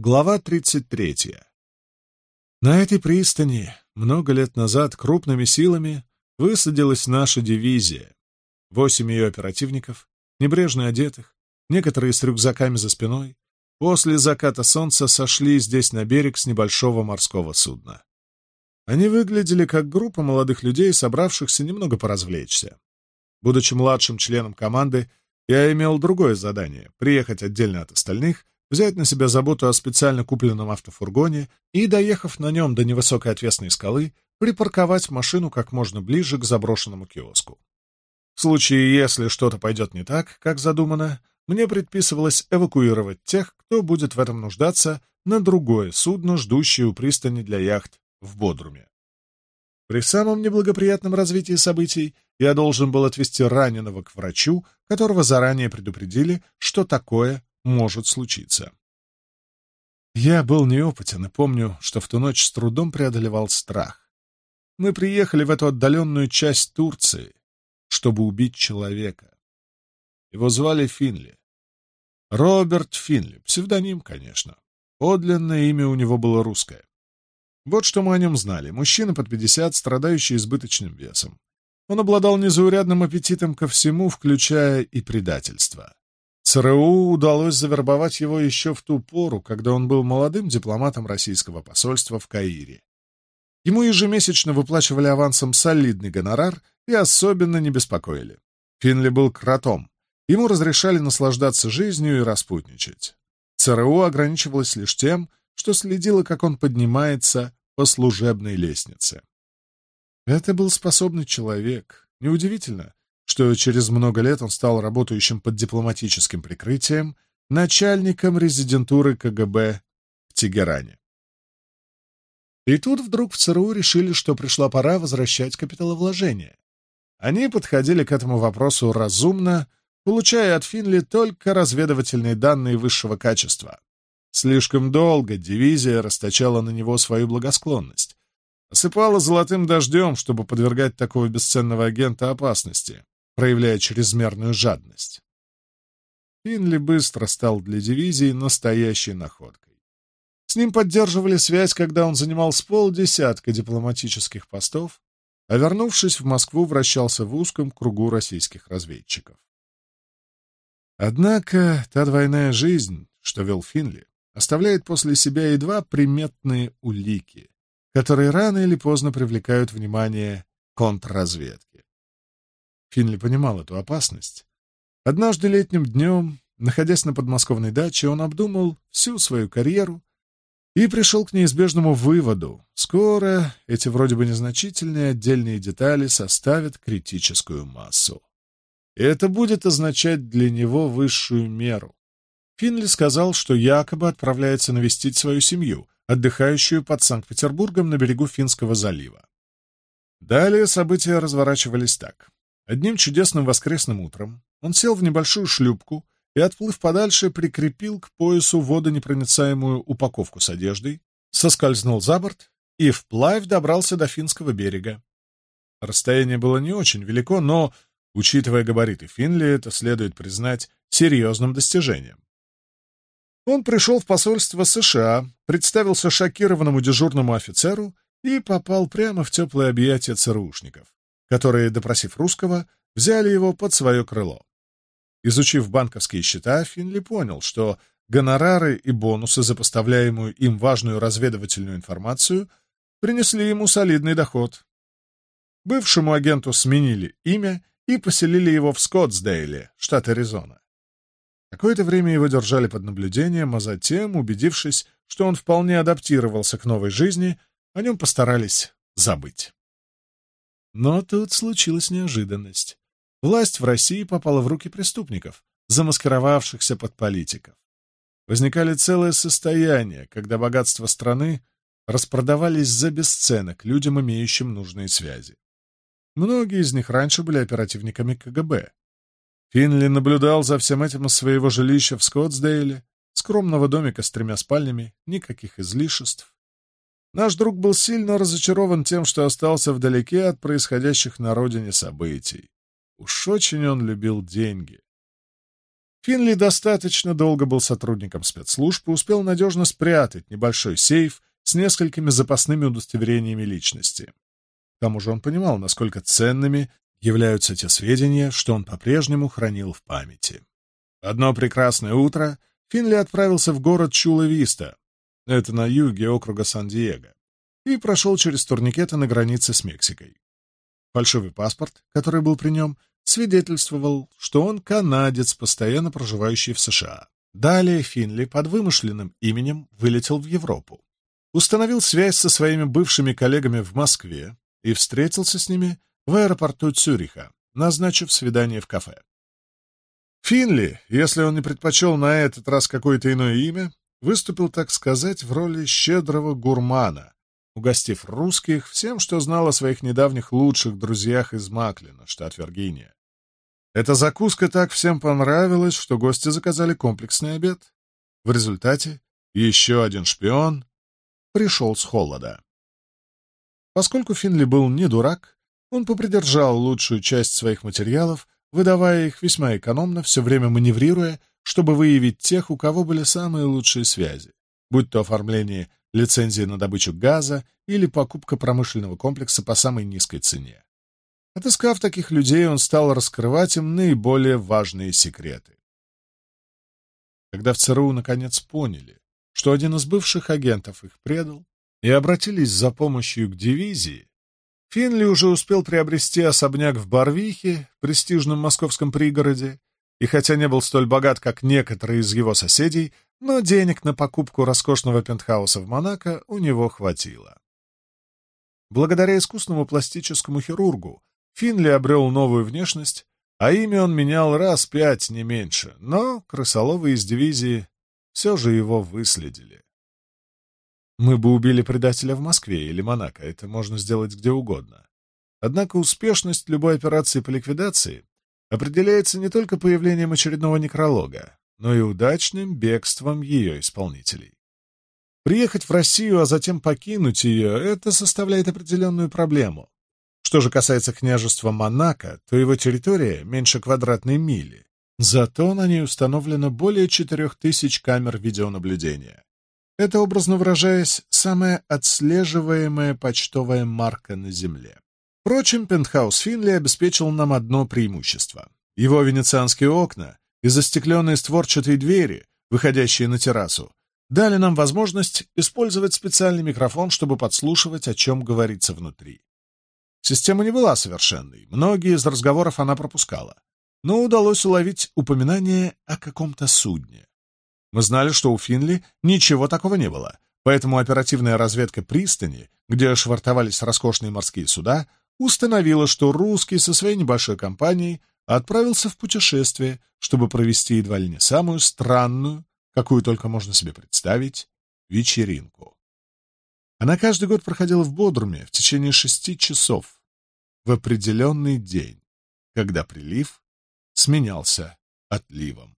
Глава 33. На этой пристани много лет назад крупными силами высадилась наша дивизия. Восемь ее оперативников, небрежно одетых, некоторые с рюкзаками за спиной, после заката солнца сошли здесь на берег с небольшого морского судна. Они выглядели как группа молодых людей, собравшихся немного поразвлечься. Будучи младшим членом команды, я имел другое задание — приехать отдельно от остальных — взять на себя заботу о специально купленном автофургоне и, доехав на нем до невысокой отвесной скалы, припарковать машину как можно ближе к заброшенному киоску. В случае, если что-то пойдет не так, как задумано, мне предписывалось эвакуировать тех, кто будет в этом нуждаться, на другое судно, ждущее у пристани для яхт в Бодруме. При самом неблагоприятном развитии событий я должен был отвезти раненого к врачу, которого заранее предупредили, что такое может случиться. Я был неопытен и помню, что в ту ночь с трудом преодолевал страх. Мы приехали в эту отдаленную часть Турции, чтобы убить человека. Его звали Финли. Роберт Финли, псевдоним, конечно. Подлинное имя у него было русское. Вот что мы о нем знали. Мужчина под 50, страдающий избыточным весом. Он обладал незаурядным аппетитом ко всему, включая и предательство. ЦРУ удалось завербовать его еще в ту пору, когда он был молодым дипломатом российского посольства в Каире. Ему ежемесячно выплачивали авансом солидный гонорар и особенно не беспокоили. Финли был кротом. Ему разрешали наслаждаться жизнью и распутничать. ЦРУ ограничивалось лишь тем, что следило, как он поднимается по служебной лестнице. Это был способный человек. Неудивительно, что через много лет он стал работающим под дипломатическим прикрытием начальником резидентуры КГБ в Тегеране. И тут вдруг в ЦРУ решили, что пришла пора возвращать капиталовложения. Они подходили к этому вопросу разумно, получая от Финли только разведывательные данные высшего качества. Слишком долго дивизия расточала на него свою благосклонность, осыпала золотым дождем, чтобы подвергать такого бесценного агента опасности проявляя чрезмерную жадность. Финли быстро стал для дивизии настоящей находкой. С ним поддерживали связь, когда он занимал с полдесятка дипломатических постов, а вернувшись в Москву, вращался в узком кругу российских разведчиков. Однако та двойная жизнь, что вел Финли, оставляет после себя едва приметные улики, которые рано или поздно привлекают внимание контрразведки. Финли понимал эту опасность. Однажды летним днем, находясь на подмосковной даче, он обдумал всю свою карьеру и пришел к неизбежному выводу. Скоро эти вроде бы незначительные отдельные детали составят критическую массу. И это будет означать для него высшую меру. Финли сказал, что якобы отправляется навестить свою семью, отдыхающую под Санкт-Петербургом на берегу Финского залива. Далее события разворачивались так. Одним чудесным воскресным утром он сел в небольшую шлюпку и, отплыв подальше, прикрепил к поясу водонепроницаемую упаковку с одеждой, соскользнул за борт и вплавь добрался до финского берега. Расстояние было не очень велико, но, учитывая габариты Финли, это следует признать серьезным достижением. Он пришел в посольство США, представился шокированному дежурному офицеру и попал прямо в теплые объятия ЦРУшников которые, допросив русского, взяли его под свое крыло. Изучив банковские счета, Финли понял, что гонорары и бонусы за поставляемую им важную разведывательную информацию принесли ему солидный доход. Бывшему агенту сменили имя и поселили его в Скоттсдейле, штат Аризона. Какое-то время его держали под наблюдением, а затем, убедившись, что он вполне адаптировался к новой жизни, о нем постарались забыть. Но тут случилась неожиданность. Власть в России попала в руки преступников, замаскировавшихся под политиков. Возникали целые состояния, когда богатство страны распродавались за бесценок людям, имеющим нужные связи. Многие из них раньше были оперативниками КГБ. Финли наблюдал за всем этим из своего жилища в Скоттсдейле, скромного домика с тремя спальнями, никаких излишеств. Наш друг был сильно разочарован тем, что остался вдалеке от происходящих на родине событий. Уж очень он любил деньги. Финли достаточно долго был сотрудником спецслужб и успел надежно спрятать небольшой сейф с несколькими запасными удостоверениями личности. К тому же он понимал, насколько ценными являются те сведения, что он по-прежнему хранил в памяти. Одно прекрасное утро Финли отправился в город Чула-Виста, это на юге округа Сан-Диего. И прошел через турникеты на границе с Мексикой. Фальшивый паспорт, который был при нем, свидетельствовал, что он канадец, постоянно проживающий в США. Далее Финли под вымышленным именем вылетел в Европу. Установил связь со своими бывшими коллегами в Москве и встретился с ними в аэропорту Цюриха, назначив свидание в кафе. Финли, если он не предпочел на этот раз какое-то иное имя, выступил, так сказать, в роли щедрого гурмана, угостив русских всем, что знал о своих недавних лучших друзьях из Маклина, штат Виргиния. Эта закуска так всем понравилась, что гости заказали комплексный обед. В результате еще один шпион пришел с холода. Поскольку Финли был не дурак, он попридержал лучшую часть своих материалов, выдавая их весьма экономно, все время маневрируя чтобы выявить тех, у кого были самые лучшие связи, будь то оформление лицензии на добычу газа или покупка промышленного комплекса по самой низкой цене. Отыскав таких людей, он стал раскрывать им наиболее важные секреты. Когда в ЦРУ наконец поняли, что один из бывших агентов их предал, и обратились за помощью к дивизии, Финли уже успел приобрести особняк в Барвихе, престижном московском пригороде, и хотя не был столь богат, как некоторые из его соседей, но денег на покупку роскошного пентхауса в Монако у него хватило. Благодаря искусному пластическому хирургу Финли обрел новую внешность, а имя он менял раз пять, не меньше, но крысоловы из дивизии все же его выследили. Мы бы убили предателя в Москве или Монако, это можно сделать где угодно. Однако успешность любой операции по ликвидации определяется не только появлением очередного некролога, но и удачным бегством ее исполнителей. Приехать в Россию, а затем покинуть ее, это составляет определенную проблему. Что же касается княжества Монако, то его территория меньше квадратной мили, зато на ней установлено более 4000 камер видеонаблюдения. Это, образно выражаясь, самая отслеживаемая почтовая марка на Земле. Впрочем, пентхаус Финли обеспечил нам одно преимущество. Его венецианские окна и застекленные створчатые двери, выходящие на террасу, дали нам возможность использовать специальный микрофон, чтобы подслушивать, о чем говорится внутри. Система не была совершенной, многие из разговоров она пропускала, но удалось уловить упоминание о каком-то судне. Мы знали, что у Финли ничего такого не было, поэтому оперативная разведка пристани, где швартовались роскошные морские суда, установила, что русский со своей небольшой компанией отправился в путешествие, чтобы провести едва ли не самую странную, какую только можно себе представить, вечеринку. Она каждый год проходила в Бодруме в течение шести часов в определенный день, когда прилив сменялся отливом.